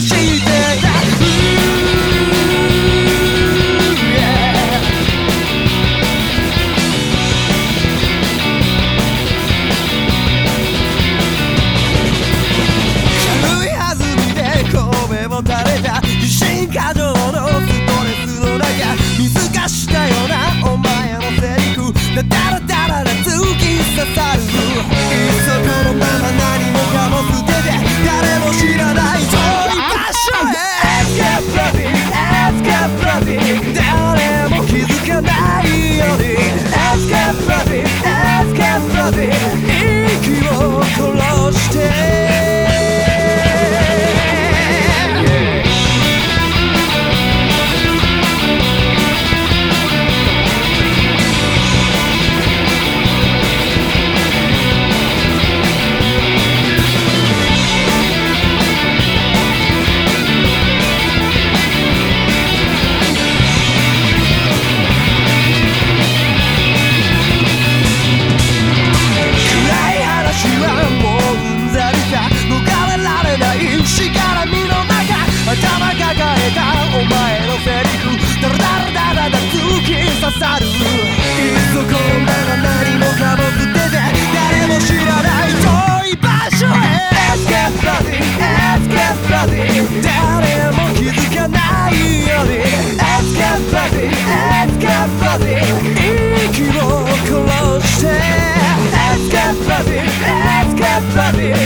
she Let's get